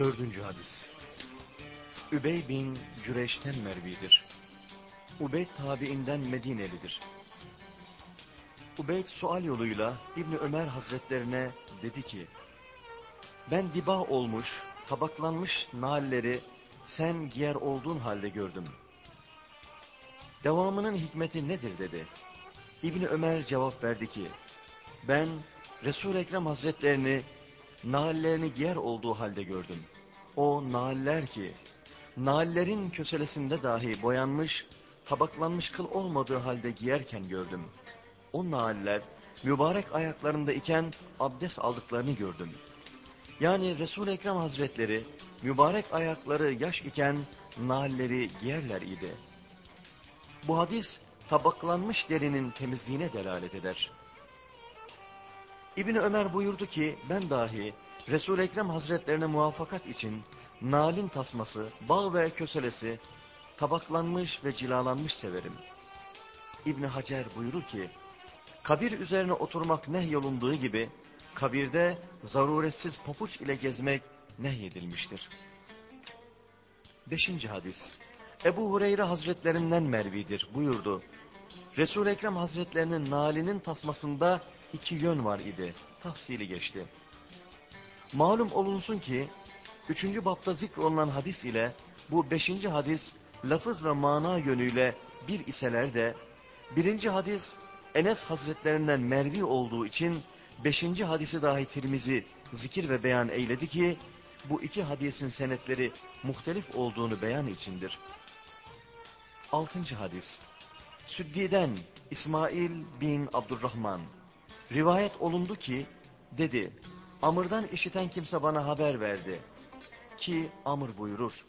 Dördüncü hadis. Übey bin Cüreş'ten Mervi'dir. Ubeyd tabiinden Medinelidir. Ubeyd sual yoluyla İbni Ömer Hazretlerine dedi ki, ben diba olmuş, tabaklanmış nalleri sen giyer olduğun halde gördüm. Devamının hikmeti nedir dedi. İbni Ömer cevap verdi ki, ben Resul-i Ekrem Hazretlerini nallerini giyer olduğu halde gördüm. O naller ki, nallerin köselesinde dahi boyanmış, tabaklanmış kıl olmadığı halde giyerken gördüm. O naller mübarek ayaklarında iken abdest aldıklarını gördüm. Yani Resul-i Ekrem Hazretleri mübarek ayakları yaş iken nalleri giyerler idi. Bu hadis tabaklanmış derinin temizliğine delalet eder. İbni Ömer buyurdu ki ben dahi Resul-i Ekrem Hazretlerine muvaffakat için nalin tasması, bağ ve köselesi tabaklanmış ve cilalanmış severim. İbni Hacer buyurur ki, kabir üzerine oturmak nehyolunduğu gibi, kabirde zaruretsiz papuç ile gezmek nehyedilmiştir. Beşinci hadis. Ebu Hureyre Hazretlerinden Mervidir buyurdu. Resul Ekrem Hazretlerinin nalinin tasmasında iki yön var idi. Tafsili geçti. Malum olunsun ki, üçüncü bapta zikrolunan hadis ile bu beşinci hadis lafız ve mana yönüyle bir iseler de, birinci hadis Enes Hazretlerinden mervi olduğu için, beşinci hadisi dahi Tirmizi zikir ve beyan eyledi ki, bu iki hadisin senetleri muhtelif olduğunu beyan içindir. Altıncı hadis. Süddi'den İsmail bin Abdurrahman. Rivayet olundu ki, dedi, Amr'dan işiten kimse bana haber verdi. Ki Amr buyurur.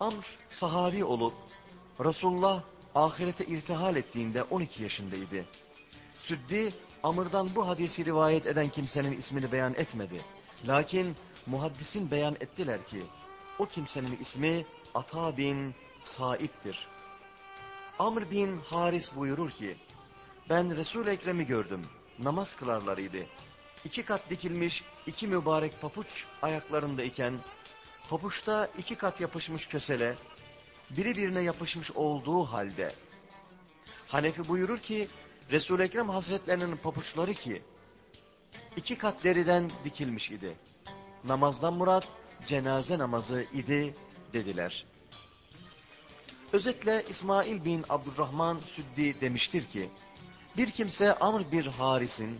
Amr sahabi olup Resulullah ahirete irtihal ettiğinde 12 yaşındaydı. Süddi Amr'dan bu hadisi rivayet eden kimsenin ismini beyan etmedi. Lakin muhaddisin beyan ettiler ki o kimsenin ismi Ata bin Saib'dir. Amr bin Haris buyurur ki ben Resul-i Ekrem'i gördüm. Namaz kılarlarıydı. İki kat dikilmiş iki mübarek papuç ayaklarında iken Papuçta iki kat yapışmış kösele, biri birine yapışmış olduğu halde. Hanefi buyurur ki, Resul-i Ekrem Hazretlerinin papuçları ki, iki kat deriden dikilmiş idi. Namazdan murat, cenaze namazı idi dediler. Özetle İsmail bin Abdurrahman Süddi demiştir ki, bir kimse Amr bir Haris'in,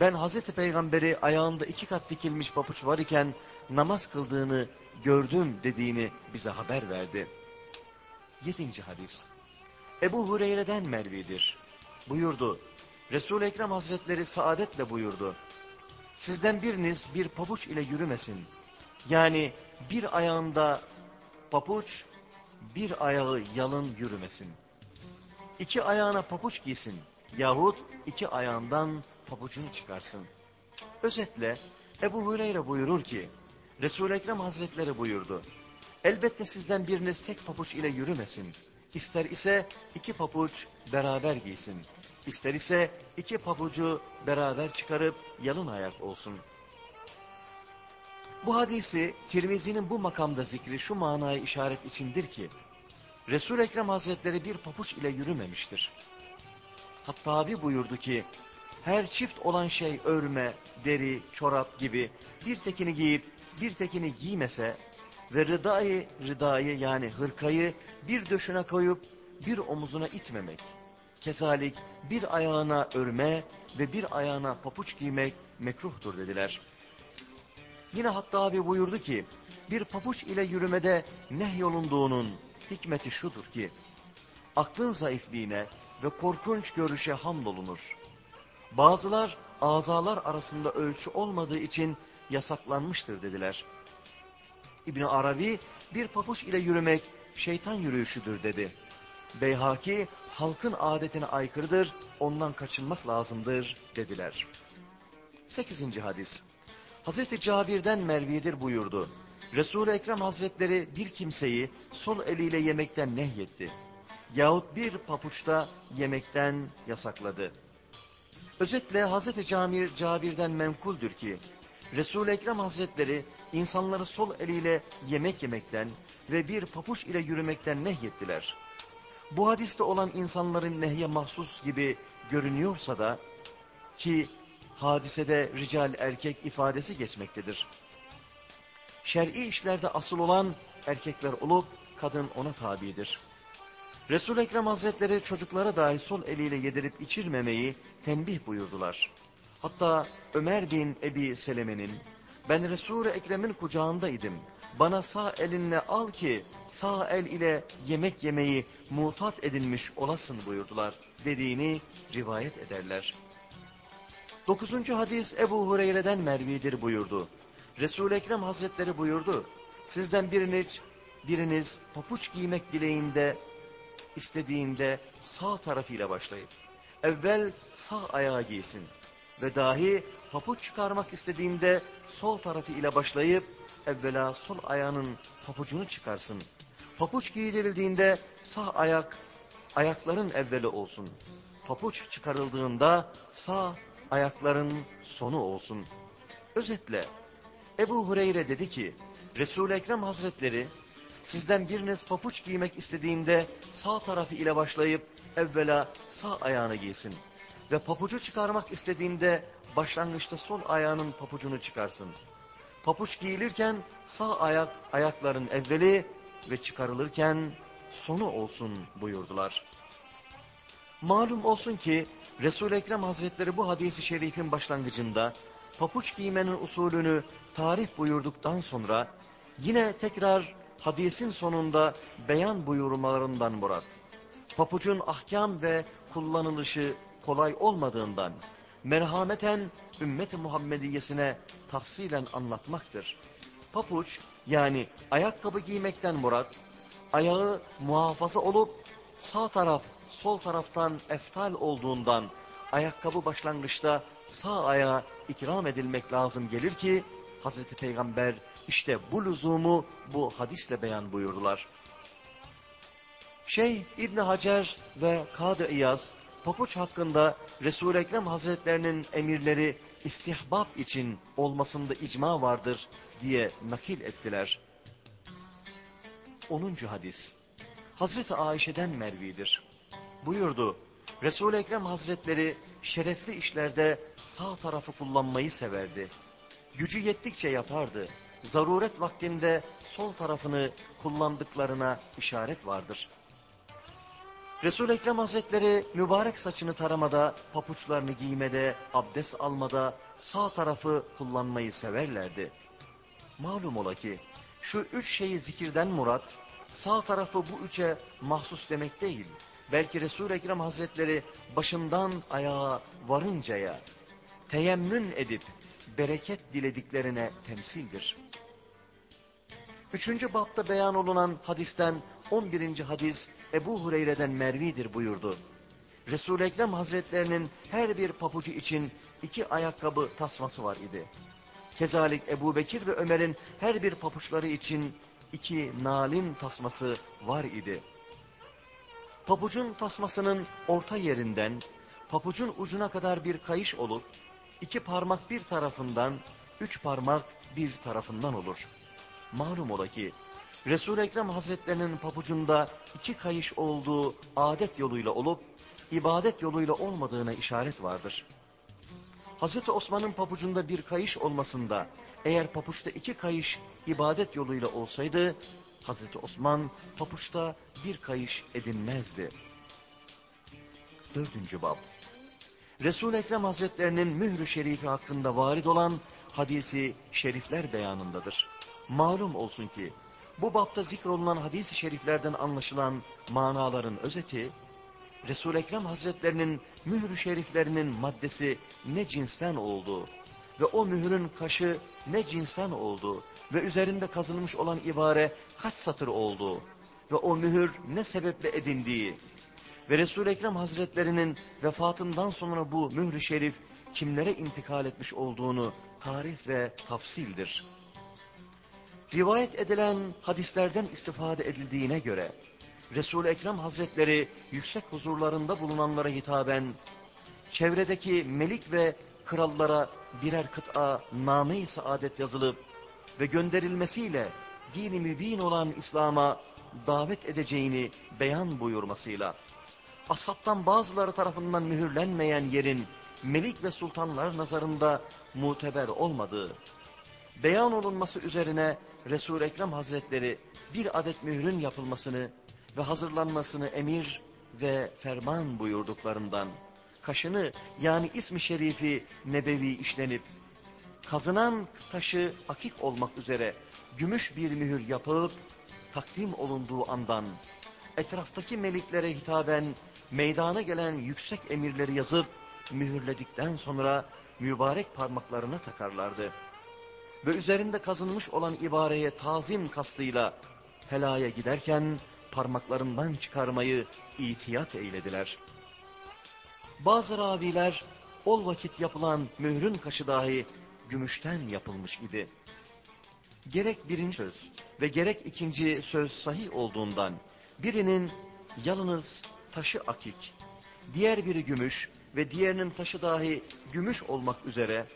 ben Hazreti Peygamber'i ayağında iki kat dikilmiş papuç var iken namaz kıldığını gördüm dediğini bize haber verdi. Yedinci hadis. Ebu Hureyre'den Mervi'dir. Buyurdu. Resul-i Ekrem Hazretleri saadetle buyurdu. Sizden biriniz bir pabuç ile yürümesin. Yani bir ayağında papuç, bir ayağı yalın yürümesin. İki ayağına papuç giysin yahut iki ayağından pabucunu çıkarsın. Özetle Ebu Hureyre buyurur ki, Resul-i Ekrem Hazretleri buyurdu. Elbette sizden biriniz tek papuç ile yürümesin. İster ise iki papuç beraber giysin. İster ise iki papucu beraber çıkarıp yalın ayak olsun. Bu hadisi Tirmizi'nin bu makamda zikri şu manaya işaret içindir ki, Resul-i Ekrem Hazretleri bir papuç ile yürümemiştir. Hatta abi buyurdu ki, her çift olan şey örme, deri, çorap gibi bir tekini giyip bir tekini giymese ve rıdayı, rıdayı yani hırkayı bir döşüne koyup bir omuzuna itmemek. Kezalik bir ayağına örme ve bir ayağına papuç giymek mekruhtur dediler. Yine hatta abi buyurdu ki bir papuç ile yürümede nehyolunduğunun hikmeti şudur ki aklın zayıfliğine ve korkunç görüşe hamdolunur. Bazılar azalar arasında ölçü olmadığı için yasaklanmıştır dediler. İbn Arabi bir papuç ile yürümek şeytan yürüyüşüdür dedi. Beyhaki halkın adetine aykırıdır, ondan kaçınmak lazımdır dediler. 8. hadis. Hazreti Cabir'den Mervi'dir buyurdu. Resul-i Ekrem Hazretleri bir kimseyi sol eliyle yemekten nehyetti. Yahut bir papuçta yemekten yasakladı. Özetle Hazreti Cabir, Cabir'den menkuldür ki Resul-i Ekrem Hazretleri insanları sol eliyle yemek yemekten ve bir papuç ile yürümekten nehyettiler. Bu hadiste olan insanların nehye mahsus gibi görünüyorsa da ki hadisede rical erkek ifadesi geçmektedir. Şer'i işlerde asıl olan erkekler olup kadın ona tabidir. Resul-i Ekrem Hazretleri çocuklara dahi sol eliyle yedirip içirmemeyi tembih buyurdular. Hatta Ömer bin Ebi Seleme'nin ben Resul-i Ekrem'in kucağındaydım. Bana sağ elinle al ki sağ el ile yemek yemeyi mutat edilmiş olasın buyurdular dediğini rivayet ederler. Dokuzuncu hadis Ebu Hureyre'den Mervi'dir buyurdu. Resul-i Ekrem Hazretleri buyurdu. Sizden biriniz, biriniz papuç giymek dileğinde, istediğinde sağ tarafıyla başlayıp, evvel sağ ayağı giysin ve dahi papuç çıkarmak istediğinde sol tarafı ile başlayıp, evvela sol ayağının papucunu çıkarsın. Papuç giydirildiğinde sağ ayak, ayakların evveli olsun. Papuç çıkarıldığında sağ ayakların sonu olsun. Özetle Ebu Hureyre dedi ki Resul-i Ekrem Hazretleri sizden biriniz papuç giymek istediğinde sağ tarafı ile başlayıp evvela sağ ayağını giysin. Ve papucu çıkarmak istediğinde başlangıçta sol ayağının papucunu çıkarsın. Papuç giyilirken sağ ayak ayakların evveli ve çıkarılırken sonu olsun buyurdular. Malum olsun ki Resul-i Ekrem Hazretleri bu hadisi şerifin başlangıcında papuç giymenin usulünü tarif buyurduktan sonra yine tekrar hadisin sonunda beyan buyurmalarından murat. Papucun ahkam ve kullanılışı kolay olmadığından merhameten ümmet-i Muhammediyesine tafsilen anlatmaktır. Papuç yani ayakkabı giymekten murat, ayağı muhafaza olup sağ taraf sol taraftan eftal olduğundan ayakkabı başlangıçta sağ ayağa ikram edilmek lazım gelir ki Hazreti Peygamber işte bu lüzumu bu hadisle beyan buyurdular. Şeyh İbni Hacer ve Kadı İyaz papuç hakkında Resul-i Ekrem Hazretlerinin emirleri istihbab için olmasında icma vardır diye nakil ettiler. 10. hadis Hazreti Ayşe'den mervidir. Buyurdu, Resul-i Ekrem Hazretleri şerefli işlerde sağ tarafı kullanmayı severdi. Gücü yettikçe yapardı. Zaruret vaktinde sol tarafını kullandıklarına işaret vardır. Resul-i Ekrem Hazretleri mübarek saçını taramada, papuçlarını giymede, abdest almada sağ tarafı kullanmayı severlerdi. Malum ola ki şu üç şeyi zikirden murat, sağ tarafı bu üçe mahsus demek değil. Belki Resul-i Ekrem Hazretleri başından ayağa varıncaya teyemmün edip bereket dilediklerine temsildir. Üçüncü bapta beyan olunan hadisten 11. hadis Ebu Hureyre'den Mervi'dir buyurdu. Resul-i Ekrem Hazretlerinin her bir papucu için iki ayakkabı tasması var idi. Kezalik Ebu Bekir ve Ömer'in her bir papuçları için iki nalin tasması var idi. Papucun tasmasının orta yerinden papucun ucuna kadar bir kayış olup iki parmak bir tarafından, üç parmak bir tarafından olur. Malum ola ki Resul-i Ekrem Hazretlerinin papucunda iki kayış olduğu adet yoluyla olup ibadet yoluyla olmadığına işaret vardır. Hazreti Osman'ın papucunda bir kayış olmasında eğer papuçta iki kayış ibadet yoluyla olsaydı Hazreti Osman papuçta bir kayış edinmezdi. Dördüncü bab Resul-i Ekrem Hazretlerinin mührü şerifi hakkında varid olan hadisi şerifler beyanındadır. Malum olsun ki bu bapta zikrolunan hadis-i şeriflerden anlaşılan manaların özeti, Resul-i Ekrem Hazretlerinin mührü şeriflerinin maddesi ne cinsten olduğu ve o mührün kaşı ne cinsten olduğu ve üzerinde kazılmış olan ibare kaç satır olduğu ve o mühür ne sebeple edindiği ve Resul-i Ekrem Hazretlerinin vefatından sonra bu mührü şerif kimlere intikal etmiş olduğunu tarif ve tafsildir. Rivayet edilen hadislerden istifade edildiğine göre Resul-i Ekrem Hazretleri yüksek huzurlarında bulunanlara hitaben çevredeki melik ve krallara birer kıta name-i saadet yazılıp ve gönderilmesiyle dini mübin olan İslam'a davet edeceğini beyan buyurmasıyla, ashabtan bazıları tarafından mühürlenmeyen yerin melik ve sultanlar nazarında muteber olmadığı, beyan olunması üzerine Resul-i Ekrem Hazretleri bir adet mührün yapılmasını ve hazırlanmasını emir ve ferman buyurduklarından, kaşını yani ismi şerifi nebevi işlenip, kazınan taşı akik olmak üzere gümüş bir mühür yapıp, takdim olunduğu andan, etraftaki meliklere hitaben meydana gelen yüksek emirleri yazıp, mühürledikten sonra mübarek parmaklarına takarlardı. Ve üzerinde kazınmış olan ibareye tazim kastıyla helaya giderken parmaklarından çıkarmayı itiyat eylediler. Bazı raviler ol vakit yapılan mührün kaşı dahi gümüşten yapılmış idi. Gerek birinci söz ve gerek ikinci söz sahih olduğundan birinin yalnız taşı akik, diğer biri gümüş ve diğerinin taşı dahi gümüş olmak üzere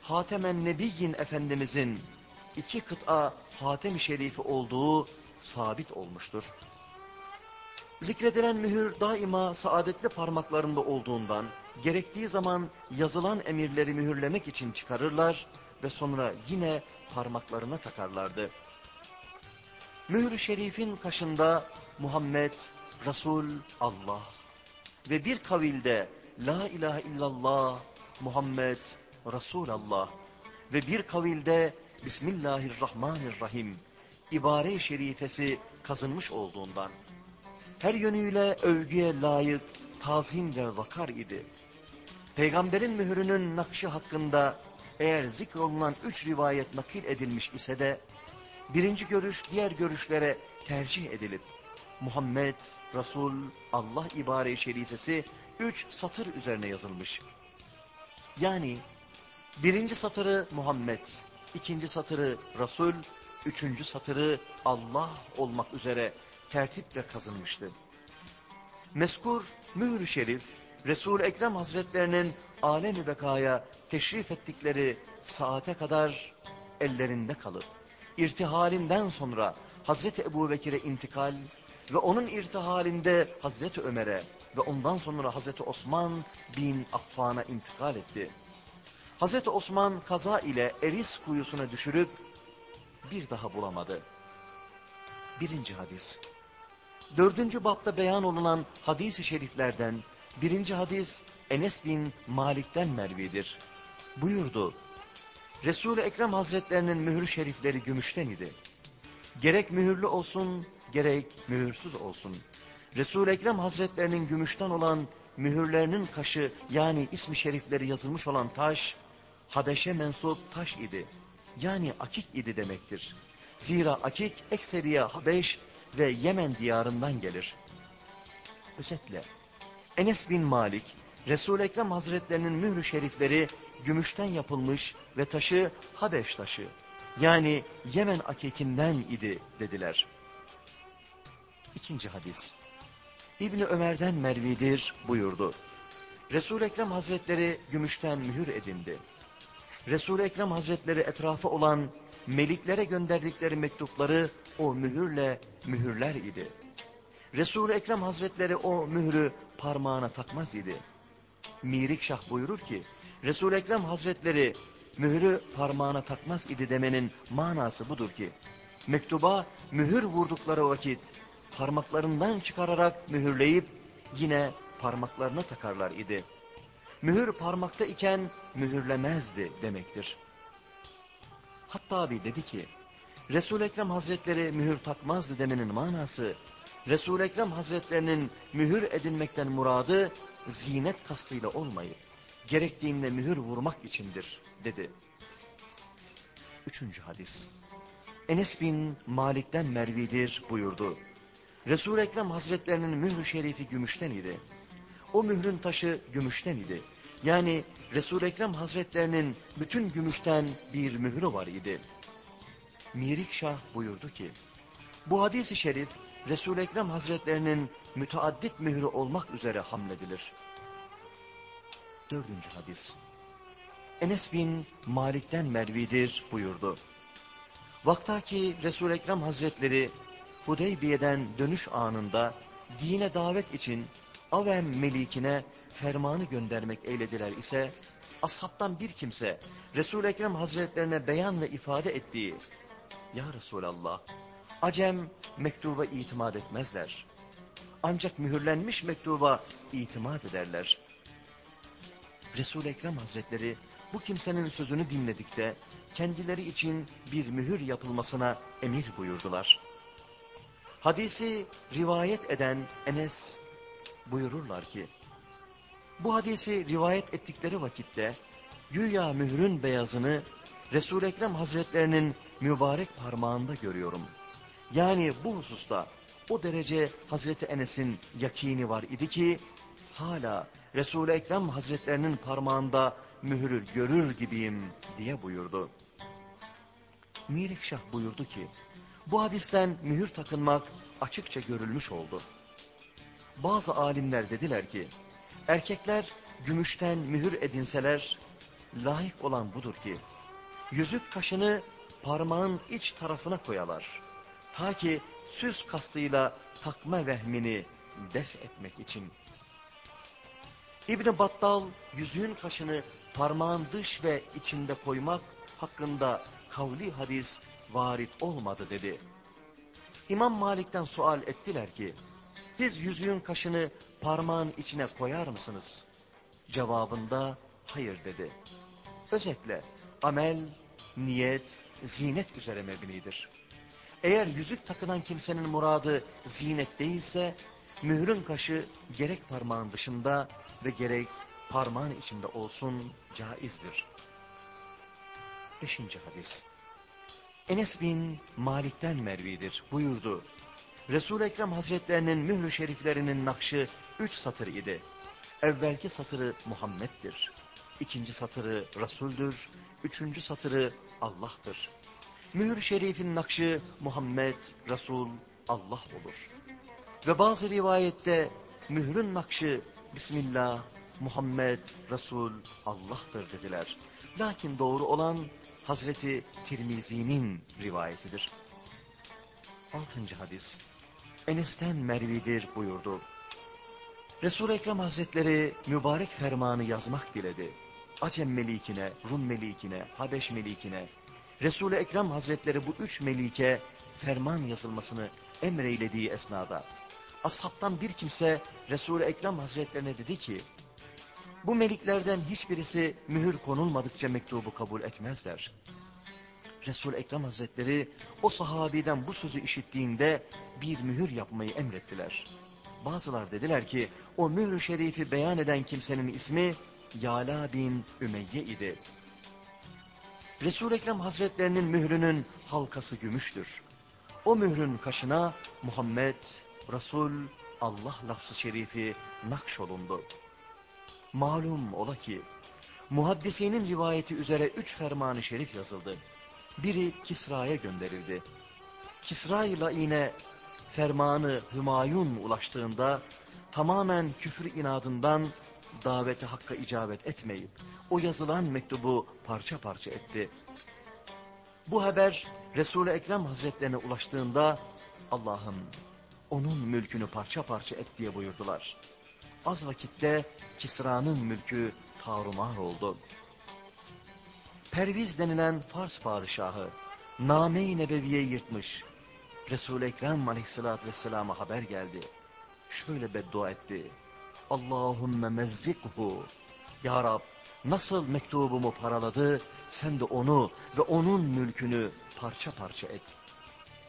Hatemen Nebiyyin Efendimizin iki kıta Hatem-i Şerifi olduğu sabit olmuştur. Zikredilen mühür daima saadetli parmaklarında olduğundan gerektiği zaman yazılan emirleri mühürlemek için çıkarırlar ve sonra yine parmaklarına takarlardı. Mühür-ü şerifin kaşında Muhammed, Resul, Allah ve bir kavilde La ilahe illallah, Muhammed, Resulallah ve bir kavilde Bismillahirrahmanirrahim ibare-i şerifesi kazınmış olduğundan her yönüyle övgüye layık, tazim ve vakar idi. Peygamberin mührünün nakşı hakkında eğer zikrolunan üç rivayet nakil edilmiş ise de birinci görüş diğer görüşlere tercih edilip Muhammed, Resul, Allah ibare-i şerifesi üç satır üzerine yazılmış. Yani birinci satırı Muhammed, ikinci satırı Resul, üçüncü satırı Allah olmak üzere tertiple kazınmıştı. Meskur mührü şerif, Resul-i Ekrem Hazretlerinin alem-i bekaya teşrif ettikleri saate kadar ellerinde kalıp, irtihalinden sonra Hazreti Ebu Bekir'e intikal ve onun irtihalinde Hazreti Ömer'e ve ondan sonra Hazreti Osman bin Affan'a intikal etti. Hazreti Osman kaza ile Eris kuyusuna düşürüp bir daha bulamadı. Birinci hadis. Dördüncü bapta beyan olunan hadis-i şeriflerden birinci hadis Enes bin Malik'ten mervidir. Buyurdu. Resul-i Ekrem Hazretlerinin mühür şerifleri gümüşten idi. Gerek mühürlü olsun, gerek mühürsüz olsun. Resul-i Ekrem Hazretlerinin gümüşten olan mühürlerinin kaşı yani ismi şerifleri yazılmış olan taş, Habeş'e mensup taş idi. Yani akik idi demektir. Zira akik ekseriye Habeş ve Yemen diyarından gelir. Özetle Enes bin Malik, Resul-i Ekrem Hazretlerinin mührü şerifleri gümüşten yapılmış ve taşı Habeş taşı yani Yemen akikinden idi dediler. İkinci hadis. İbni Ömer'den Mervidir buyurdu. Resul-i Ekrem Hazretleri gümüşten mühür edindi. Resul-i Ekrem Hazretleri etrafı olan meliklere gönderdikleri mektupları o mühürle mühürler idi. Resul-i Ekrem Hazretleri o mührü parmağına takmaz idi. Mirik Şah buyurur ki, Resul-i Ekrem Hazretleri mührü parmağına takmaz idi demenin manası budur ki, mektuba mühür vurdukları vakit parmaklarından çıkararak mühürleyip yine parmaklarına takarlar idi. Mühür parmakta iken mühürlemezdi demektir. Hatta abi dedi ki, resul Ekrem Hazretleri mühür takmazdı demenin manası, resul Ekrem Hazretlerinin mühür edinmekten muradı zinet kastıyla olmayıp, gerektiğinde mühür vurmak içindir dedi. Üçüncü hadis. Enes bin Malik'ten Mervidir buyurdu. Resul-i Ekrem Hazretlerinin mührü şerifi gümüşten idi. O mührün taşı gümüşten idi. Yani Resul-i Ekrem Hazretlerinin bütün gümüşten bir mührü var idi. Mirik Şah buyurdu ki, bu hadis-i şerif Resul-i Ekrem Hazretlerinin müteaddit mührü olmak üzere hamledilir. Dördüncü hadis. Enes bin Malik'ten Mervidir buyurdu. Vaktaki Resul Ekrem Hazretleri Hudeybiye'den dönüş anında dine davet için Avem Melikine fermanı göndermek eylediler ise ashabtan bir kimse Resul Ekrem Hazretlerine beyan ve ifade ettiği Ya Resulallah Acem mektuba itimat etmezler. Ancak mühürlenmiş mektuba itimat ederler. Resul-i Ekrem Hazretleri bu kimsenin sözünü dinledikte kendileri için bir mühür yapılmasına emir buyurdular. Hadisi rivayet eden Enes buyururlar ki, bu hadisi rivayet ettikleri vakitte güya mührün beyazını Resul-i Ekrem Hazretlerinin mübarek parmağında görüyorum. Yani bu hususta o derece Hazreti Enes'in yakini var idi ki hala Resul-i Ekrem Hazretlerinin parmağında mühürü görür gibiyim diye buyurdu. Milikşah buyurdu ki bu hadisten mühür takınmak açıkça görülmüş oldu. Bazı alimler dediler ki erkekler gümüşten mühür edinseler layık olan budur ki yüzük kaşını parmağın iç tarafına koyalar. Ta ki süs kastıyla takma vehmini def etmek için. İbni Battal yüzüğün kaşını parmağın dış ve içinde koymak hakkında kavli hadis varit olmadı dedi. İmam Malik'ten sual ettiler ki, siz yüzüğün kaşını parmağın içine koyar mısınız? Cevabında hayır dedi. Özetle amel, niyet, zinet üzere mebnidir. Eğer yüzük takılan kimsenin muradı zinet değilse, mührün kaşı gerek parmağın dışında ve gerek parmağın içinde olsun caizdir. Beşinci hadis. Enes bin Malik'ten Mervi'dir buyurdu. Resul-i Ekrem Hazretlerinin mührü şeriflerinin nakşı üç satır idi. Evvelki satırı Muhammed'dir. İkinci satırı Resul'dür. Üçüncü satırı Allah'tır. Mühür şerifin nakşı Muhammed, Resul, Allah olur. Ve bazı rivayette mührün nakşı Bismillah, Muhammed, Resul, Allah'tır dediler. Lakin doğru olan Hazreti Tirmizi'nin rivayetidir. Altıncı hadis. Enes'ten Mervidir buyurdu. Resul-i Ekrem Hazretleri mübarek fermanı yazmak diledi. Acem melikine, Rum melikine, Habeş melikine, Resul-i Ekrem Hazretleri bu üç melike ferman yazılmasını emreylediği esnada, ashabtan bir kimse Resul-i Ekrem Hazretlerine dedi ki, bu meliklerden hiçbirisi mühür konulmadıkça mektubu kabul etmezler. Resul-i Ekrem Hazretleri o sahabiden bu sözü işittiğinde bir mühür yapmayı emrettiler. Bazılar dediler ki o mührü şerifi beyan eden kimsenin ismi Yala bin Ümeyye idi. Resul-i Ekrem Hazretlerinin mührünün halkası gümüştür. O mührün kaşına Muhammed, Resul, Allah lafzı şerifi nakşolundu. Malum ola ki muhaddisinin rivayeti üzere üç fermanı şerif yazıldı. Biri Kisra'ya gönderildi. Kisra ile yine fermanı Hümayun ulaştığında tamamen küfür inadından davete hakka icabet etmeyip o yazılan mektubu parça parça etti. Bu haber Resul-i Ekrem Hazretlerine ulaştığında Allah'ım onun mülkünü parça parça et diye buyurdular. Az vakitte Kisra'nın mülkü tarumar oldu. Perviz denilen Fars padişahı Name-i Nebeviye yırtmış. Resul-i Ekrem aleyhissalatü vesselama haber geldi. Şöyle beddua etti. Allahümme mezzikhu. Ya Rab nasıl mektubumu paraladı sen de onu ve onun mülkünü parça parça et.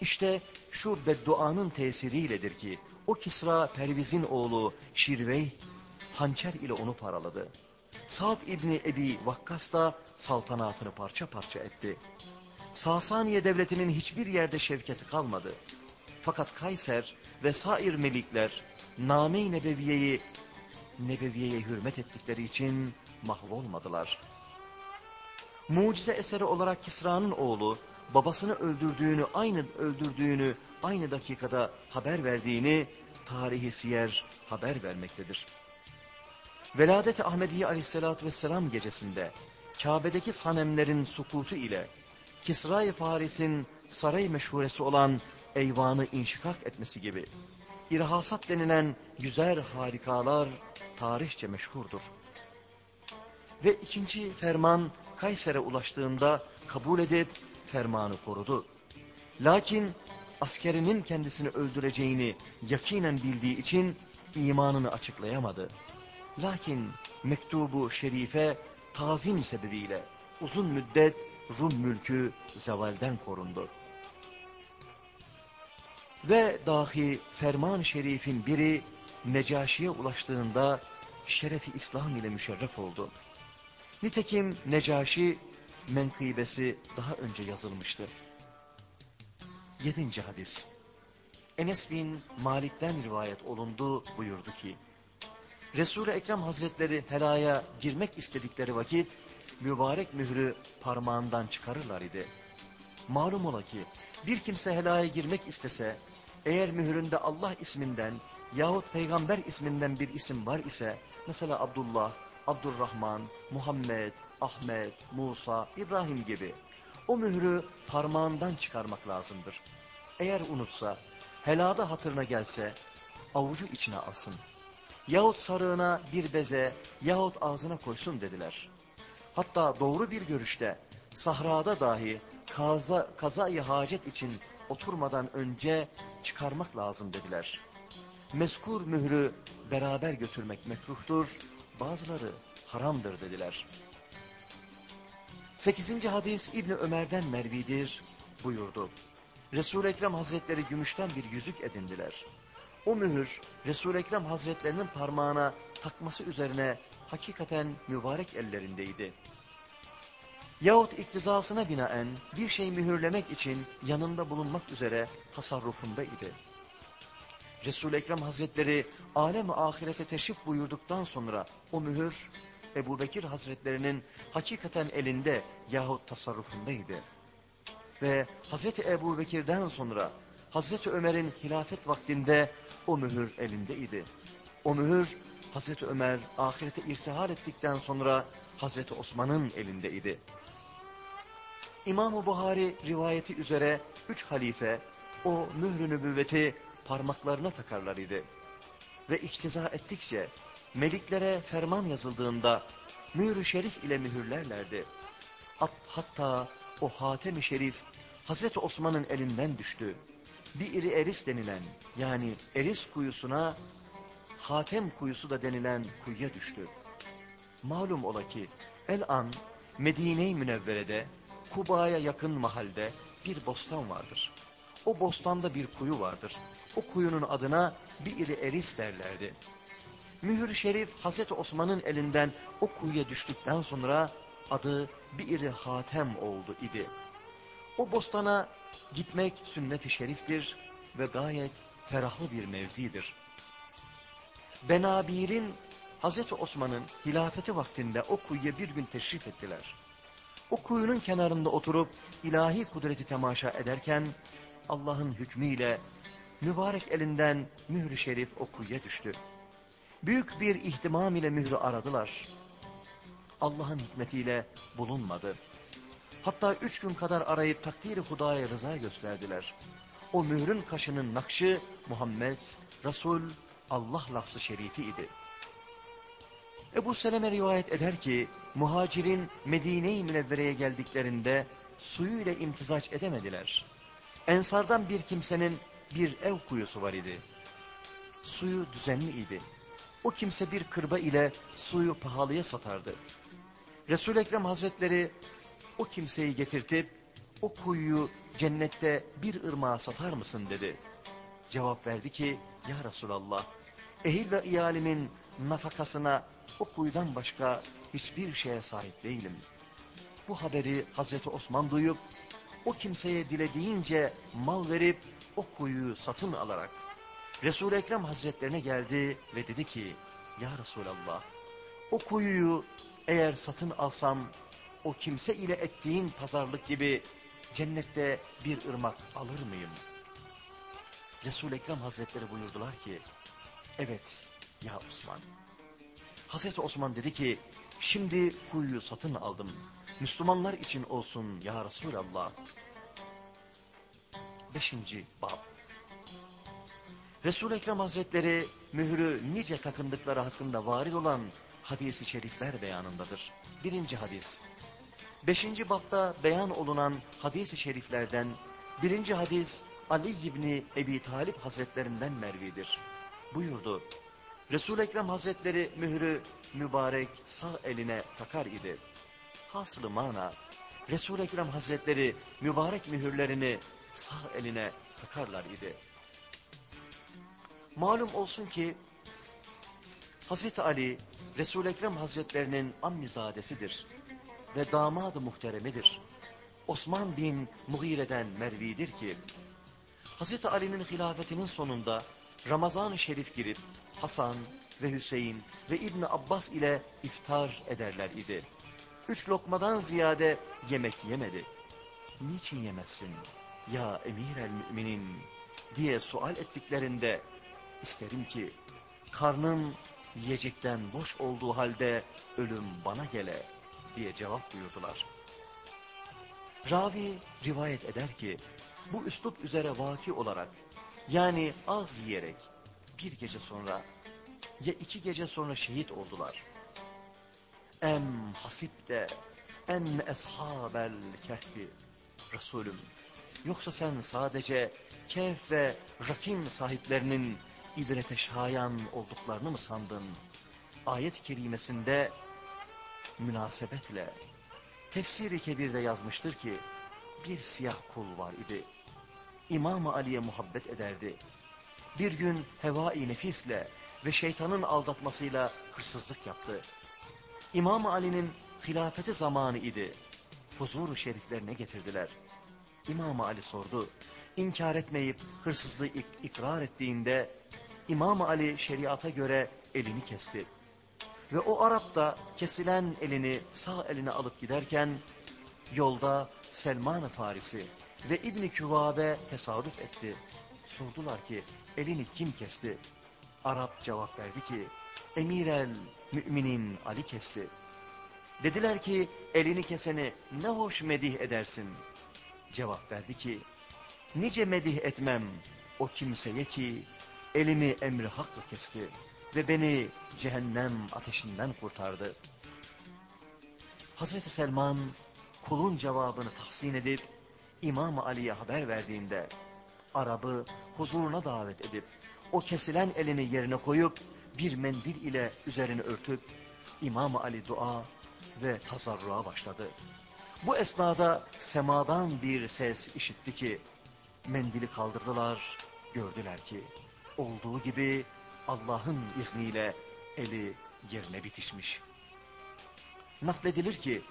İşte şu bedduanın tesiriyledir ki o Kisra Perviz'in oğlu Şirvey hançer ile onu paraladı. Sa'd İbni Ebi Vakkas da saltanatını parça parça etti. Sasaniye devletinin hiçbir yerde şevketi kalmadı. Fakat Kayser ve sair melikler Name-i Nebeviye'yi Nebeviye'ye hürmet ettikleri için mahvolmadılar. Mucize eseri olarak Kisra'nın oğlu babasını öldürdüğünü aynı öldürdüğünü aynı dakikada haber verdiğini tarihi siyer haber vermektedir. Veladet-i Ahmediye aleyhissalatü vesselam gecesinde Kabe'deki sanemlerin sukutu ile Kisra-i Paris'in saray meşhuresi olan eyvanı inşikak etmesi gibi irhasat denilen güzel harikalar tarihçe meşhurdur. Ve ikinci ferman Kayser'e ulaştığında kabul edip fermanı korudu. Lakin askerinin kendisini öldüreceğini yakinen bildiği için imanını açıklayamadı. Lakin mektubu şerife tazim sebebiyle uzun müddet Rum mülkü zevalden korundu. Ve dahi ferman şerifin biri Necaşi'ye ulaştığında şerefi İslam ile müşerref oldu. Nitekim Necaşi menkıbesi daha önce yazılmıştı. Yedinci hadis. Enes bin Malik'ten rivayet olundu buyurdu ki, Resul-i Ekrem Hazretleri helaya girmek istedikleri vakit mübarek mührü parmağından çıkarırlar idi. Malum ola ki bir kimse helaya girmek istese eğer mühründe Allah isminden yahut peygamber isminden bir isim var ise mesela Abdullah, Abdurrahman, Muhammed, Ahmet, Musa, İbrahim gibi o mührü parmağından çıkarmak lazımdır. Eğer unutsa, helada hatırına gelse avucu içine alsın. Yahut sarığına bir beze yahut ağzına koysun dediler. Hatta doğru bir görüşte sahrada dahi kaza, kazayı hacet için oturmadan önce çıkarmak lazım dediler. Meskur mührü beraber götürmek mekruhtur, bazıları haramdır dediler. Sekizinci hadis İbni Ömer'den mervidir buyurdu. Resul-i Ekrem Hazretleri gümüşten bir yüzük edindiler. O mühür Resul-i Ekrem Hazretlerinin parmağına takması üzerine hakikaten mübarek ellerindeydi. Yahut iktizasına binaen bir şey mühürlemek için yanında bulunmak üzere tasarrufunda idi. Resul-i Ekrem Hazretleri alem-i ahirete teşrif buyurduktan sonra o mühür Ebu Bekir Hazretlerinin hakikaten elinde yahut tasarrufundaydı. Ve Hazreti Ebu Bekir'den sonra Hazreti Ömer'in hilafet vaktinde o mühür elindeydi. O mühür Hazreti Ömer ahirete irtihal ettikten sonra Hazreti Osman'ın elindeydi. İmam-ı Buhari rivayeti üzere üç halife o mührü nübüvveti parmaklarına takarlar idi. Ve iktiza ettikçe meliklere ferman yazıldığında mührü şerif ile mühürlerlerdi. Hatta o hatem-i şerif Hazreti Osman'ın elinden düştü. Bir iri eris denilen yani eris kuyusuna hatem kuyusu da denilen kuyuya düştü. Malum ola ki el-an Medine-i Münevvere'de Kuba'ya yakın mahalde bir bostan vardır. O bostanda bir kuyu vardır. O kuyunun adına bir iri eris derlerdi. Mühür-i Şerif Hazreti Osman'ın elinden o kuyuya düştükten sonra adı bir iri hatem oldu idi. O bostana gitmek sünnet-i şeriftir ve gayet ferahlı bir mevzidir. Benabir'in Hazreti Osman'ın hilafeti vaktinde o kuyuya bir gün teşrif ettiler. O kuyunun kenarında oturup ilahi kudreti temaşa ederken Allah'ın hükmüyle mübarek elinden mührü şerif o kuyuya düştü. Büyük bir ihtimam ile mührü aradılar. Allah'ın hikmetiyle bulunmadı. Hatta üç gün kadar arayıp takdiri hudaya rıza gösterdiler. O mührün kaşının nakşı Muhammed, Resul, Allah lafzı şerifi idi. Ebu Seleme rivayet eder ki, muhacirin Medine-i Münevvere'ye geldiklerinde suyu ile imtizaç edemediler. Ensardan bir kimsenin bir ev kuyusu var idi. Suyu düzenli idi. O kimse bir kırba ile suyu pahalıya satardı. Resul-i Ekrem Hazretleri o kimseyi getirtip o kuyuyu cennette bir ırmağa satar mısın dedi. Cevap verdi ki ya Resulallah ehil ve iyalimin nafakasına o kuyudan başka hiçbir şeye sahip değilim. Bu haberi Hazreti Osman duyup o kimseye dilediğince mal verip o kuyuyu satın alarak Resul-i Ekrem Hazretlerine geldi ve dedi ki Ya Resulallah o kuyuyu eğer satın alsam o kimse ile ettiğin pazarlık gibi cennette bir ırmak alır mıyım? Resul-i Ekrem Hazretleri buyurdular ki evet ya Osman. Hazreti Osman dedi ki Şimdi kuyu satın aldım. Müslümanlar için olsun ya Resulallah. Beşinci bab. Resul-i Ekrem Hazretleri mührü nice takındıkları hakkında varid olan hadisi şerifler beyanındadır. Birinci hadis. Beşinci babda beyan olunan hadisi şeriflerden birinci hadis Ali İbni Ebi Talip Hazretlerinden mervidir. Buyurdu. Resul-i Ekrem Hazretleri mührü mübarek sağ eline takar idi. Hasılı mana Resul-i Ekrem Hazretleri mübarek mühürlerini sağ eline takarlar idi. Malum olsun ki Hazreti Ali Resul-i Ekrem Hazretlerinin ammizadesidir ve damadı muhteremidir. Osman bin Mughire'den mervidir ki Hazreti Ali'nin hilafetinin sonunda Ramazan-ı Şerif girip Hasan ve Hüseyin ve İbn Abbas ile iftar ederler idi. Üç lokmadan ziyade yemek yemedi. Niçin yemezsin ya emir el müminin diye sual ettiklerinde isterim ki karnım yiyecekten boş olduğu halde ölüm bana gele diye cevap buyurdular. Ravi rivayet eder ki bu üslup üzere vaki olarak yani az yiyerek bir gece sonra ya iki gece sonra şehit oldular. Em hasipte en eshabel kehfi Resulüm. Yoksa sen sadece kehf ve rakim sahiplerinin ibrete şayan olduklarını mı sandın? Ayet-i kerimesinde münasebetle tefsiri kebirde yazmıştır ki bir siyah kul var idi. İmam Ali'ye muhabbet ederdi. Bir gün heva-i nefisle ve şeytanın aldatmasıyla hırsızlık yaptı. İmam Ali'nin hilafeti zamanı idi. Huzur-u şeriflerine getirdiler. İmam Ali sordu. İnkar etmeyip hırsızlığı ik ikrar ettiğinde İmam Ali şeriata göre elini kesti. Ve o Arap da kesilen elini sağ eline alıp giderken yolda Selman-ı Farisi ve İbni Küvabe tesadüf etti. Sordular ki elini kim kesti? Arap cevap verdi ki Emirel müminin Ali kesti. Dediler ki elini keseni ne hoş medih edersin. Cevap verdi ki nice medih etmem o kimseye ki elimi emri hakla kesti ve beni cehennem ateşinden kurtardı. Hazreti Selman kulun cevabını tahsin edip İmam Ali'ye haber verdiğinde Arap'ı huzuruna davet edip o kesilen elini yerine koyup bir mendil ile üzerini örtüp İmam Ali dua ve tazarruğa başladı. Bu esnada semadan bir ses işitti ki mendili kaldırdılar, gördüler ki olduğu gibi Allah'ın izniyle eli yerine bitişmiş. Nakledilir ki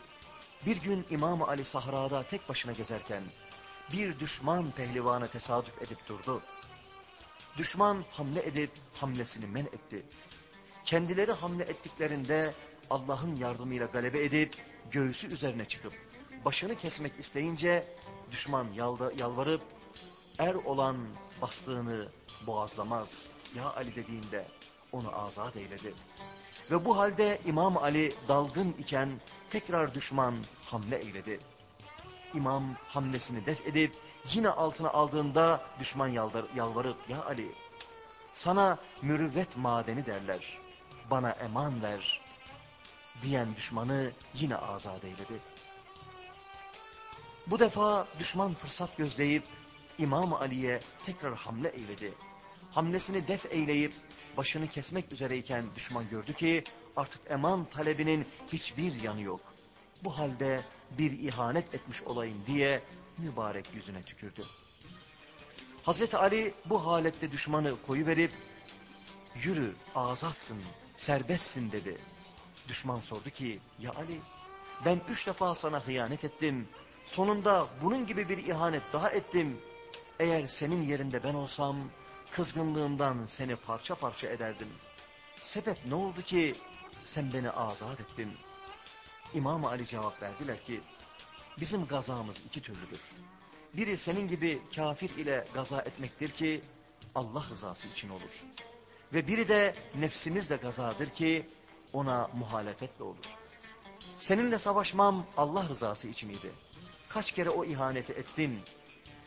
bir gün İmam Ali sahrada tek başına gezerken bir düşman pehlivanı tesadüf edip durdu. Düşman hamle edip hamlesini men etti. Kendileri hamle ettiklerinde Allah'ın yardımıyla galebe edip göğsü üzerine çıkıp başını kesmek isteyince düşman yalda, yalvarıp er olan bastığını boğazlamaz. Ya Ali dediğinde onu azat eyledi. Ve bu halde İmam Ali dalgın iken tekrar düşman hamle eyledi. İmam hamlesini def edip yine altına aldığında düşman yalvarıp ya Ali sana mürüvvet madeni derler. Bana eman ver diyen düşmanı yine azat eyledi. Bu defa düşman fırsat gözleyip İmam Ali'ye tekrar hamle eyledi. Hamlesini def eyleyip başını kesmek üzereyken düşman gördü ki artık eman talebinin hiçbir yanı yok. Bu halde bir ihanet etmiş olayım diye mübarek yüzüne tükürdü. Hazreti Ali bu halette düşmanı koyuverip yürü azatsın serbestsin dedi. Düşman sordu ki ya Ali ben üç defa sana hıyanet ettim. Sonunda bunun gibi bir ihanet daha ettim. Eğer senin yerinde ben olsam kızgınlığımdan seni parça parça ederdim. Sebep ne oldu ki sen beni azat ettin? İmam Ali cevap verdiler ki bizim gazamız iki türlüdür. Biri senin gibi kafir ile gaza etmektir ki Allah rızası için olur. Ve biri de nefsimizle gazadır ki ona muhalefetle olur. Seninle savaşmam Allah rızası için idi. Kaç kere o ihaneti ettin.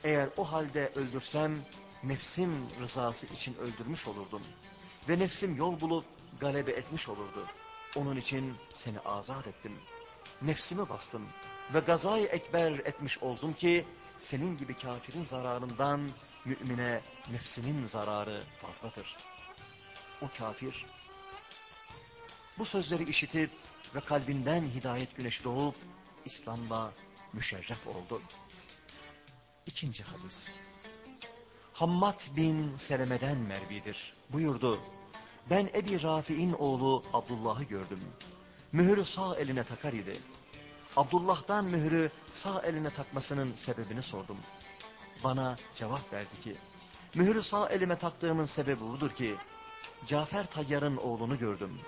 Eğer o halde öldürsem nefsim rızası için öldürmüş olurdum. Ve nefsim yol bulup galebe etmiş olurdu. Onun için seni azat ettim. Nefsimi bastım ve gazayı ekber etmiş oldum ki senin gibi kafirin zararından mümine nefsinin zararı fazladır. O kafir bu sözleri işitip ve kalbinden hidayet güneşi doğup İslam'la müşerref oldu. İkinci hadis. Hammad bin Seleme'den Mervi'dir. Buyurdu. Ben Ebi Rafi'in oğlu Abdullah'ı gördüm. Mühürü sağ eline takar idi. Abdullah'tan mührü sağ eline takmasının sebebini sordum. Bana cevap verdi ki, mührü sağ elime taktığımın sebebi budur ki, Cafer Tayyar'ın oğlunu gördüm.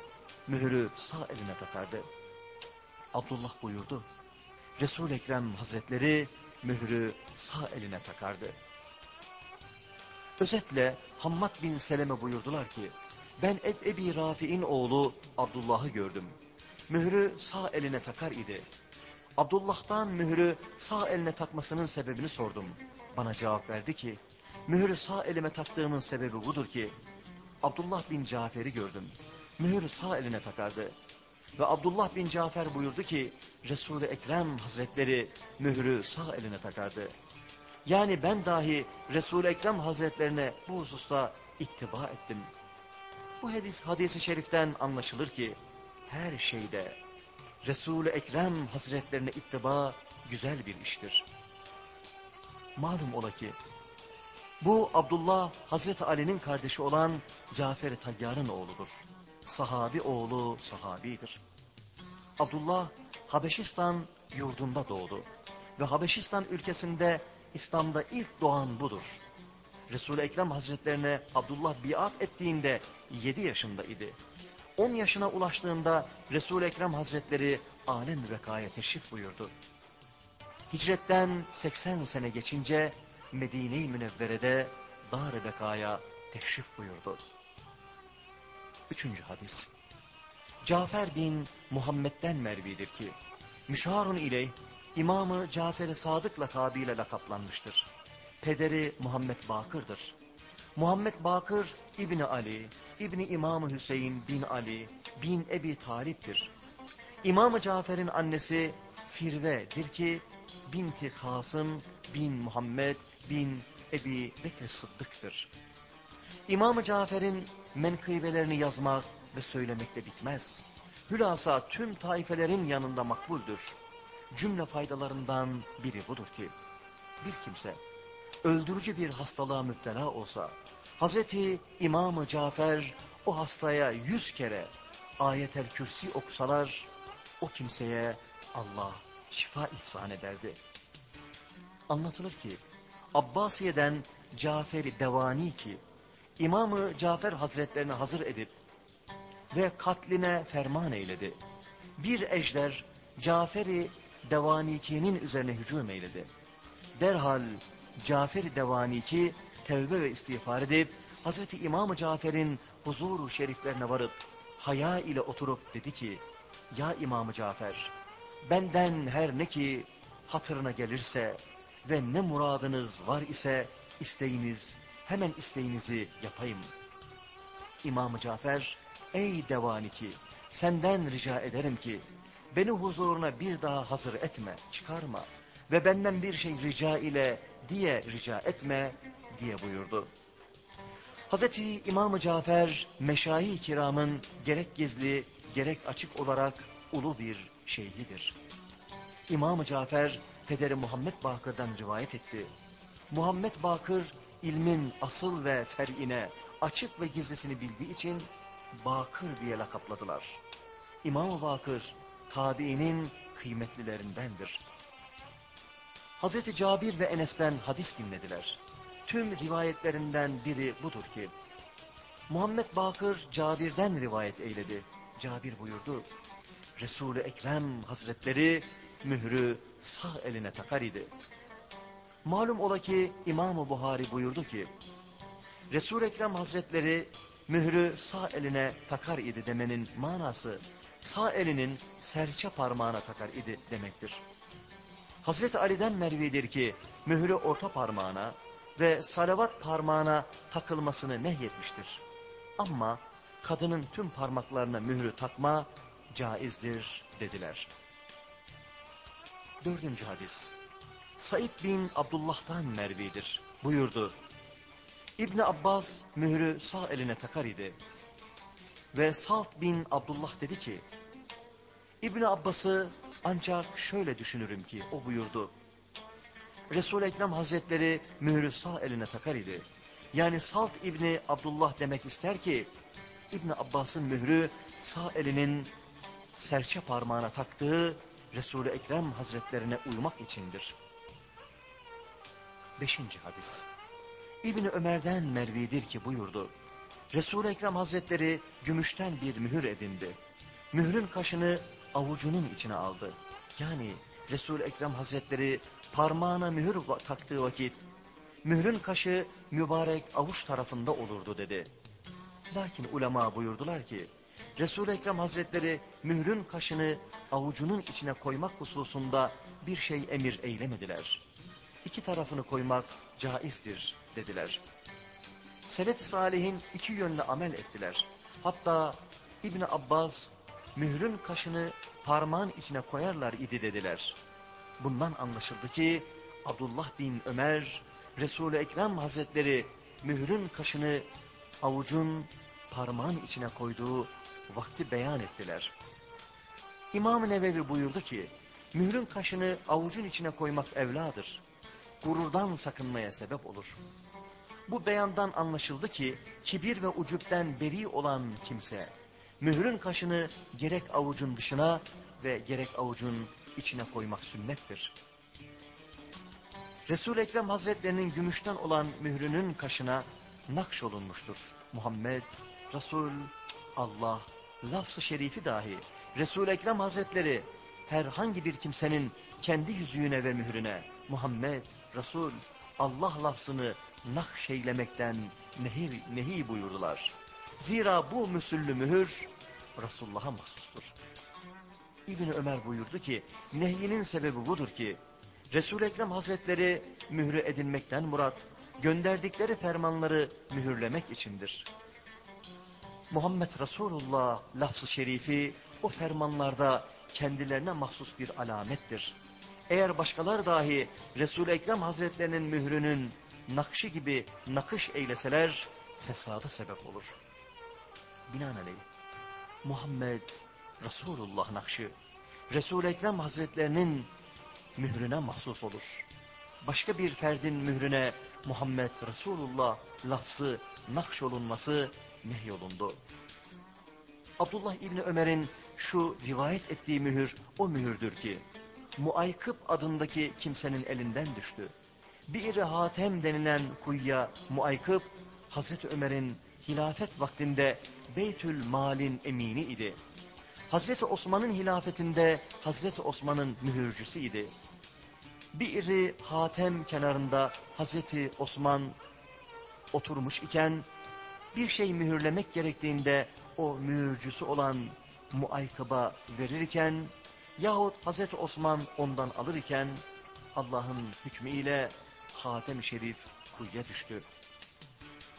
Mührü sağ eline takardı. Abdullah buyurdu. Resul-i Ekrem Hazretleri mührü sağ eline takardı. Özetle Hammad bin Seleme buyurdular ki, ben Eb Ebi Rafi'in oğlu Abdullah'ı gördüm. Mührü sağ eline takar idi. Abdullah'tan mührü sağ eline takmasının sebebini sordum. Bana cevap verdi ki, mührü sağ elime taktığımın sebebi budur ki, Abdullah bin Cafer'i gördüm. Mührü sağ eline takardı. Ve Abdullah bin Cafer buyurdu ki, Resul-i Ekrem Hazretleri mührü sağ eline takardı. Yani ben dahi Resul-i Ekrem Hazretlerine bu hususta ittiba ettim. Bu hadis, hadisi şeriften anlaşılır ki, her şeyde Resul-i Ekrem Hazretlerine ittiba güzel bir iştir. Malum ola ki, bu Abdullah Hazreti Ali'nin kardeşi olan Cafer-i Tayyar'ın oğludur. Sahabi oğlu sahabidir. Abdullah Habeşistan yurdunda doğdu. Ve Habeşistan ülkesinde İslam'da ilk doğan budur. Resul-i Ekrem Hazretlerine Abdullah biat ettiğinde 7 yaşında idi. 10 yaşına ulaştığında Resul-i Ekrem Hazretleri alem vekaya teşrif buyurdu. Hicretten 80 sene geçince Medine-i Münevvere'de Dar-ı Beka'ya teşrif buyurdu. Üçüncü hadis. Cafer bin Muhammed'den mervidir ki, Müşharun ile İmamı Cafer-i Sadık lakabıyla lakaplanmıştır. Pederi Muhammed Bakır'dır. Muhammed Bakır İbni Ali, İbni İmamı Hüseyin bin Ali bin Ebi Talip'tir. İmamı Cafer'in annesi Firve'dir ki binti Kasım bin Muhammed bin Ebi Bekir Sıddık'tır. İmam-ı Cafer'in menkıbelerini yazmak ve söylemekte bitmez. Hülasa tüm taifelerin yanında makbuldür. Cümle faydalarından biri budur ki, bir kimse öldürücü bir hastalığa müptela olsa, Hazreti İmam-ı Cafer o hastaya yüz kere ayetel kürsi okusalar, o kimseye Allah şifa ihsan ederdi. Anlatılır ki, Abbasiye'den Cafer-i Devani ki, İmamı Cafer Hazretlerini hazır edip ve katline ferman eyledi. Bir ejder Cafer-i Devaniki'nin üzerine hücum eyledi. Derhal Cafer-i Devaniki tevbe ve istiğfar edip Hazreti İmam-ı Cafer'in huzuru şeriflerine varıp haya ile oturup dedi ki Ya İmam-ı Cafer benden her ne ki hatırına gelirse ve ne muradınız var ise isteğiniz hemen isteğinizi yapayım. İmam-ı Cafer, ey devaniki senden rica ederim ki beni huzuruna bir daha hazır etme, çıkarma ve benden bir şey rica ile diye rica etme diye buyurdu. Hazreti İmam-ı Cafer, meşayi kiramın gerek gizli gerek açık olarak ulu bir şeyhidir. İmam-ı Cafer, Federi Muhammed Bakır'dan rivayet etti. Muhammed Bakır, ilmin asıl ve fer'ine açık ve gizlisini bildiği için Bakır diye lakapladılar. İmam-ı Bakır tabiinin kıymetlilerindendir. Hazreti Cabir ve Enes'ten hadis dinlediler. Tüm rivayetlerinden biri budur ki Muhammed Bakır Cabir'den rivayet eyledi. Cabir buyurdu. Resul-i Ekrem Hazretleri mührü sağ eline takar idi. Malum ola ki İmam-ı Buhari buyurdu ki, Resul-i Ekrem Hazretleri mührü sağ eline takar idi demenin manası, sağ elinin serçe parmağına takar idi demektir. Hazreti Ali'den mervidir ki mührü orta parmağına ve salavat parmağına takılmasını nehyetmiştir. Ama kadının tüm parmaklarına mührü takma caizdir dediler. Dördüncü hadis. Said bin Abdullah'tan mervidir. Buyurdu. İbni Abbas mührü sağ eline takar idi. Ve Salt bin Abdullah dedi ki, İbni Abbas'ı ancak şöyle düşünürüm ki o buyurdu. Resul-i Ekrem Hazretleri mührü sağ eline takar idi. Yani Salt İbni Abdullah demek ister ki İbni Abbas'ın mührü sağ elinin serçe parmağına taktığı Resul-i Ekrem Hazretlerine uymak içindir. Beşinci hadis. İbni Ömer'den mervidir ki buyurdu. Resul-i Ekrem Hazretleri gümüşten bir mühür edindi. Mührün kaşını avucunun içine aldı. Yani Resul-i Ekrem Hazretleri parmağına mühür taktığı vakit mührün kaşı mübarek avuç tarafında olurdu dedi. Lakin ulema buyurdular ki Resul-i Ekrem Hazretleri mührün kaşını avucunun içine koymak hususunda bir şey emir eylemediler. İki tarafını koymak caizdir dediler. Selef-i Salih'in iki yönlü amel ettiler. Hatta İbni Abbas mührün kaşını parmağın içine koyarlar idi dediler. Bundan anlaşıldı ki Abdullah bin Ömer Resul-i Ekrem Hazretleri mührün kaşını avucun parmağın içine koyduğu vakti beyan ettiler. İmam-ı Nevevi buyurdu ki mührün kaşını avucun içine koymak evladır. Gururdan sakınmaya sebep olur. Bu beyandan anlaşıldı ki kibir ve ucupten beri olan kimse mührün kaşını gerek avucun dışına ve gerek avucun içine koymak sünnettir. Resul-i Ekrem Hazretlerinin gümüşten olan mührünün kaşına nakş olunmuştur. Muhammed, Resul, Allah, lafz-ı şerifi dahi Resul-i Ekrem Hazretleri herhangi bir kimsenin kendi yüzüğüne ve mührüne Muhammed, Resul, Allah lafzını nakşeylemekten nehir, nehi buyurdular. Zira bu müsüllü mühür Resulullah'a mahsustur. İbni Ömer buyurdu ki nehyinin sebebi budur ki Resul-i Ekrem Hazretleri mührü edinmekten murat gönderdikleri fermanları mühürlemek içindir. Muhammed Resulullah lafz-ı şerifi o fermanlarda kendilerine mahsus bir alamettir. Eğer başkalar dahi Resul-i Ekrem Hazretlerinin mührünün nakşı gibi nakış eyleseler fesada sebep olur. Binaenaleyh Muhammed Resulullah nakşı Resul-i Ekrem Hazretlerinin mührüne mahsus olur. Başka bir ferdin mührüne Muhammed Resulullah lafzı nakş olunması nehyolundu. Abdullah İbni Ömer'in şu rivayet ettiği mühür o mühürdür ki Muaykıp adındaki kimsenin elinden düştü. Bir Hatem denilen kuyuya Muaykıp Hazreti Ömer'in hilafet vaktinde Beytül Mal'in emini idi. Hazreti Osman'ın hilafetinde Hazreti Osman'ın mühürcüsü idi. Bir Hatem kenarında Hazreti Osman oturmuş iken bir şey mühürlemek gerektiğinde o mühürcüsü olan muaykıba verirken yahut Hazreti Osman ondan alır iken Allah'ın hükmüyle Hatem-i Şerif kuyuya düştü.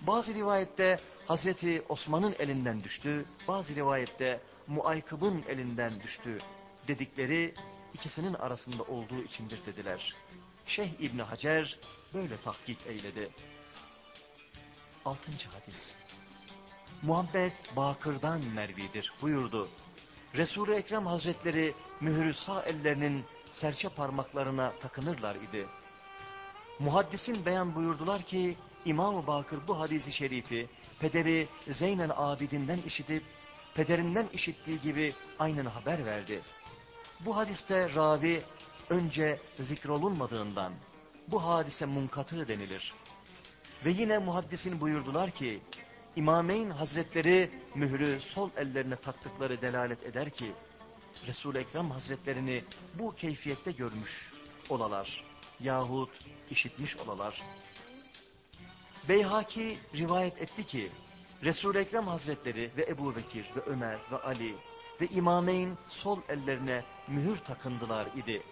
Bazı rivayette Hazreti Osman'ın elinden düştü, bazı rivayette Muaykıb'ın elinden düştü dedikleri ikisinin arasında olduğu içindir dediler. Şeyh İbni Hacer böyle tahkik eyledi. Altıncı hadis. Muhammed Bakır'dan Mervi'dir buyurdu. Resul-i Ekrem Hazretleri mührü sağ ellerinin serçe parmaklarına takınırlar idi. Muhaddisin beyan buyurdular ki İmam-ı Bakır bu hadisi şerifi pederi Zeynel Abidin'den işitip pederinden işittiği gibi aynen haber verdi. Bu hadiste ravi önce zikrolunmadığından bu hadise munkatı denilir. Ve yine muhaddisin buyurdular ki İmameyn Hazretleri mührü sol ellerine taktıkları delalet eder ki Resul-i Ekrem Hazretlerini bu keyfiyette görmüş olalar yahut işitmiş olalar. Beyhaki rivayet etti ki Resul-i Ekrem Hazretleri ve Ebu Bekir ve Ömer ve Ali ve imameyn sol ellerine mühür takındılar idi.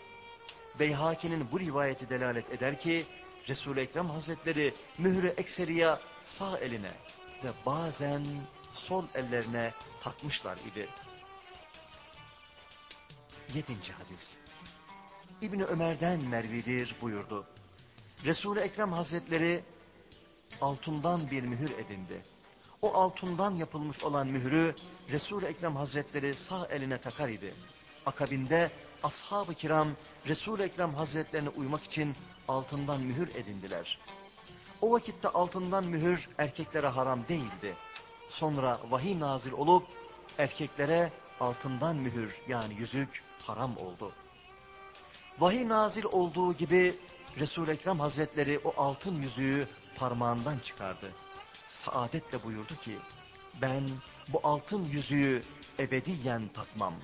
Beyhaki'nin bu rivayeti delalet eder ki Resul-i Ekrem Hazretleri mührü ekseriya sağ eline ve bazen sol ellerine takmışlar idi. Yedinci hadis. İbni Ömer'den Mervidir buyurdu. Resul-i Ekrem Hazretleri altından bir mühür edindi. O altından yapılmış olan mührü Resul-i Ekrem Hazretleri sağ eline takar idi. Akabinde ashab-ı kiram Resul-i Ekrem Hazretlerine uymak için altından mühür edindiler. O vakitte altından mühür erkeklere haram değildi. Sonra vahiy nazil olup erkeklere altından mühür yani yüzük haram oldu. Vahiy nazil olduğu gibi Resul-i Ekrem Hazretleri o altın yüzüğü parmağından çıkardı. Saadetle buyurdu ki ben bu altın yüzüğü ebediyen takmam.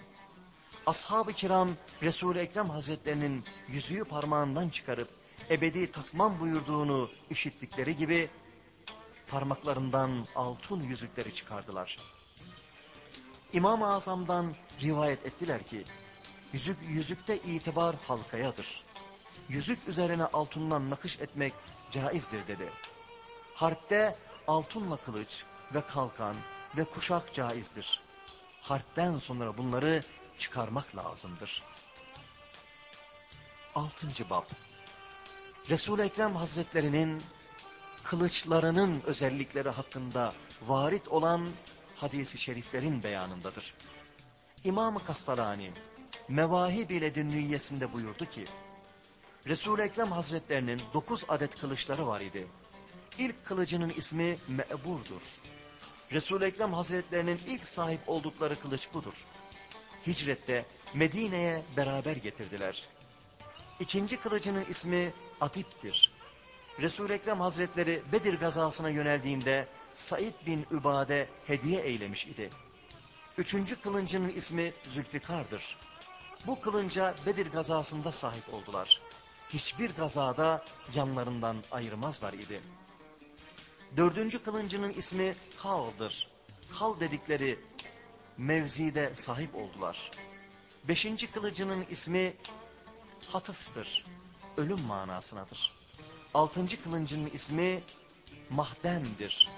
Ashab-ı kiram Resul-i Ekrem Hazretlerinin yüzüğü parmağından çıkarıp ebedi takmam buyurduğunu işittikleri gibi parmaklarından altın yüzükleri çıkardılar. İmam-ı Azam'dan rivayet ettiler ki yüzük, yüzükte itibar halkayadır. Yüzük üzerine altından nakış etmek caizdir dedi. Harpte altınla kılıç ve kalkan ve kuşak caizdir. Harpten sonra bunları çıkarmak lazımdır. Altıncı bab. Resul-i Ekrem Hazretlerinin kılıçlarının özellikleri hakkında varit olan hadisi şeriflerin beyanındadır. İmam-ı Kastalani Mevahib ile Dünniyesinde buyurdu ki Resul-i Ekrem Hazretlerinin dokuz adet kılıçları var idi. İlk kılıcının ismi Me'bur'dur. Resul-i Ekrem Hazretlerinin ilk sahip oldukları kılıç budur. Hicrette Medine'ye beraber getirdiler. İkinci kılıcının ismi Atip'tir. Resul-i Ekrem Hazretleri Bedir gazasına yöneldiğinde Said bin Übade hediye eylemiş idi. Üçüncü kılıncının ismi Zülfikar'dır. Bu kılınca Bedir gazasında sahip oldular. Hiçbir gazada yanlarından ayırmazlar idi. Dördüncü kılıncının ismi Hal'dır. Hal dedikleri mevzide sahip oldular. Beşinci kılıcının ismi Hatıf'tır. Ölüm manasınadır. Altıncı kılıncının ismi Mahdem'dir.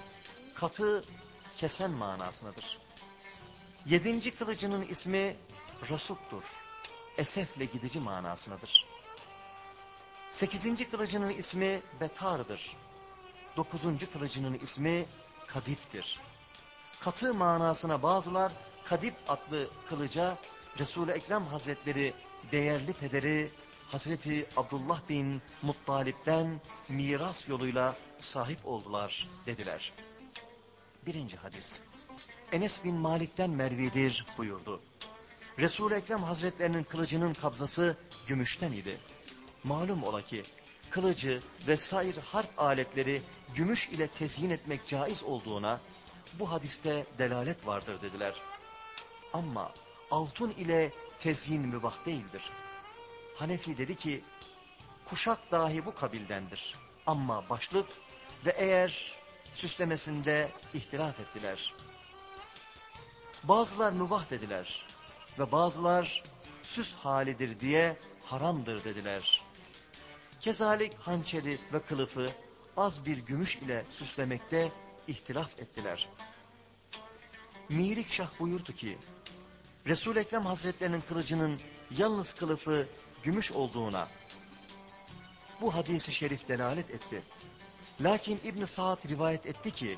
Katı kesen manasınadır. Yedinci kılıcının ismi Rasuk'tur. Esefle gidici manasınadır. Sekizinci kılıcının ismi Betar'dır. Dokuzuncu kılıcının ismi Kadip'tir. Katı manasına bazılar Kadip adlı kılıca Resul-i Ekrem Hazretleri değerli pederi Hazreti Abdullah bin Muttalip'ten miras yoluyla sahip oldular dediler. Birinci hadis. Enes bin Malik'ten Mervidir buyurdu. Resul-i Ekrem Hazretlerinin kılıcının kabzası gümüşten idi. Malum ola ki kılıcı ve sair harp aletleri gümüş ile tezyin etmek caiz olduğuna bu hadiste delalet vardır dediler. Ama altın ile tezyin mübah değildir. Hanefi dedi ki kuşak dahi bu kabildendir. Ama başlık ve eğer süslemesinde ihtilaf ettiler. Bazılar mübah dediler ve bazılar süs halidir diye haramdır dediler. Kezalik hançeri ve kılıfı az bir gümüş ile süslemekte ihtilaf ettiler. Mirik Şah buyurdu ki, Resul-i Ekrem Hazretlerinin kılıcının yalnız kılıfı gümüş olduğuna bu hadisi şerif delalet etti. Lakin İbn Saad rivayet etti ki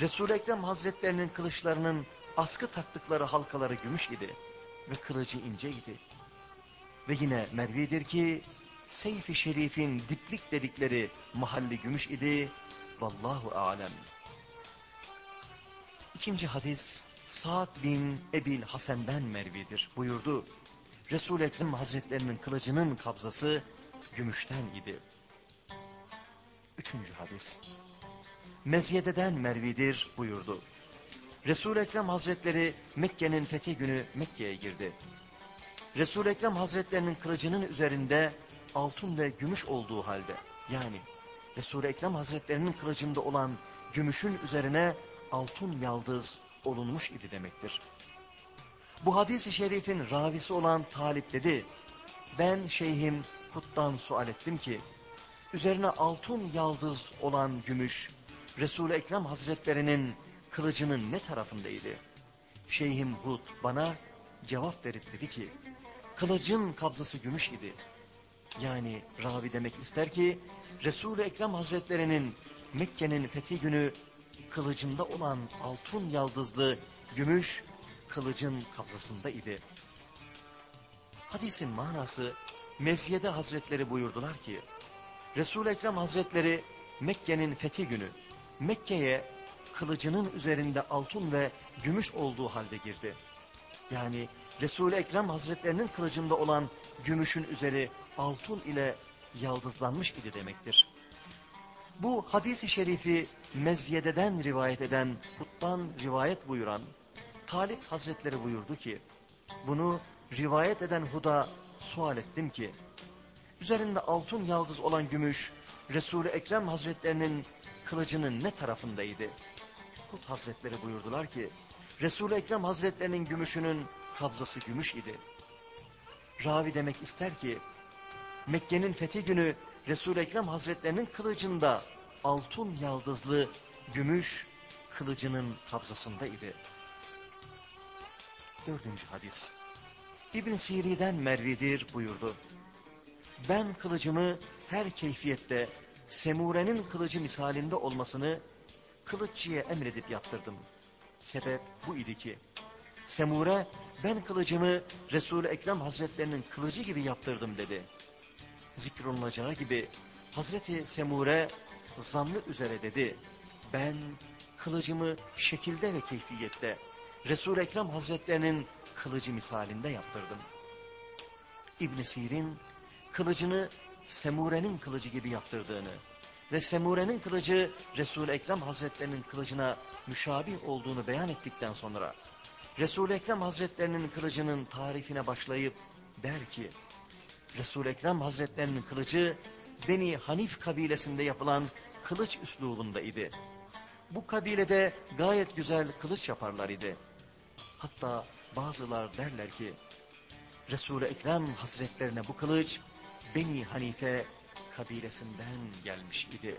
Resul-i Ekrem Hazretlerinin kılıçlarının askı taktıkları halkaları gümüş idi ve kılıcı ince idi. Ve yine mervidir ki Seyfi Şerif'in diplik dedikleri mahalli gümüş idi. Vallahu alem. İkinci hadis Sa'd bin Ebil Hasen'den mervidir. Buyurdu. Resul-i Ekrem Hazretlerinin kılıcının kabzası gümüşten idi. Üçüncü hadis. Mezyede'den mervidir buyurdu. Resul-i Ekrem Hazretleri Mekke'nin fethi günü Mekke'ye girdi. Resul-i Ekrem Hazretlerinin kılıcının üzerinde altın ve gümüş olduğu halde yani Resul-i Ekrem Hazretlerinin kılıcında olan gümüşün üzerine altın yaldız olunmuş idi demektir. Bu hadis-i şerifin ravisi olan Talip dedi. Ben şeyhim Hut'tan sual ettim ki, üzerine altın yaldız olan gümüş, Resul-i Ekrem Hazretlerinin kılıcının ne tarafındaydı? Şeyhim Hud bana cevap verip dedi ki, kılıcın kabzası gümüş idi. Yani ravi demek ister ki, Resul-i Ekrem Hazretlerinin Mekke'nin fethi günü kılıcında olan altın yaldızlı gümüş kılıcın kabzasında idi. Hadisin manası Mezyede Hazretleri buyurdular ki, Resul-i Ekrem Hazretleri Mekke'nin fethi günü Mekke'ye kılıcının üzerinde altın ve gümüş olduğu halde girdi. Yani Resul-i Ekrem Hazretlerinin kılıcında olan gümüşün üzeri altın ile yaldızlanmış idi demektir. Bu hadisi şerifi Mezyede'den rivayet eden, Kut'tan rivayet buyuran Talip Hazretleri buyurdu ki, bunu rivayet eden Huda sual ettim ki, üzerinde altın yaldız olan gümüş, Resul-i Ekrem Hazretlerinin kılıcının ne tarafındaydı? Hud Hazretleri buyurdular ki, Resul-i Ekrem Hazretlerinin gümüşünün kabzası gümüş idi. Ravi demek ister ki, Mekke'nin fethi günü Resul-i Ekrem Hazretlerinin kılıcında altın yaldızlı gümüş kılıcının kabzasındaydı. Dördüncü hadis. İbn Siri'den Mervidir buyurdu. Ben kılıcımı her keyfiyette Semure'nin kılıcı misalinde olmasını kılıççıya emredip yaptırdım. Sebep bu idi ki Semure ben kılıcımı Resul-i Ekrem Hazretlerinin kılıcı gibi yaptırdım dedi. Zikrolunacağı gibi Hazreti Semure zannı üzere dedi. Ben kılıcımı şekilde ve keyfiyette Resul-i Ekrem Hazretlerinin kılıcı misalinde yaptırdım. İbn Sirin kılıcını Semure'nin kılıcı gibi yaptırdığını ve Semure'nin kılıcı Resul-i Ekrem Hazretlerinin kılıcına müşabih olduğunu beyan ettikten sonra Resul-i Ekrem Hazretlerinin kılıcının tarifine başlayıp der ki Resul-i Ekrem Hazretlerinin kılıcı Beni Hanif kabilesinde yapılan kılıç üslubunda idi. Bu kabilede gayet güzel kılıç yaparlar idi. Hatta bazılar derler ki Resul-i Ekrem Hazretlerine bu kılıç Beni Hanife kabilesinden gelmiş idi.